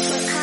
Okay.